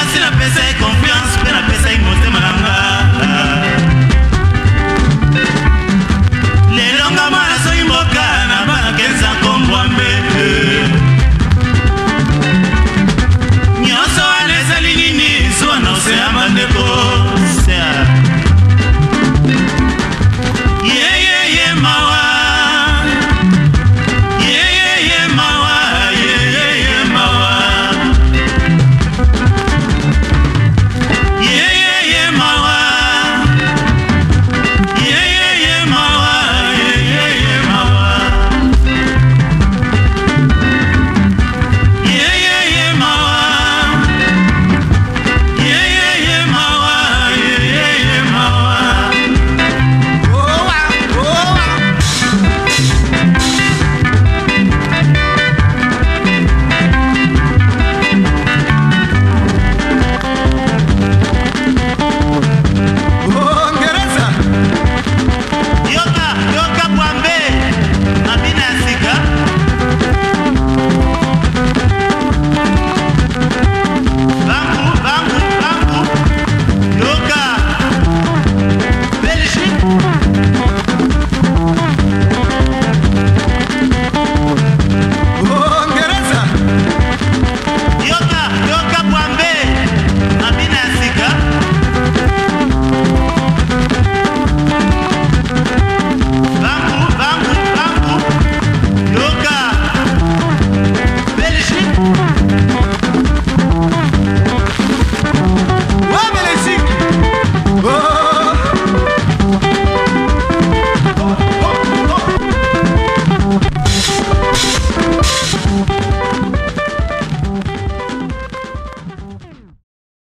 wasina pesa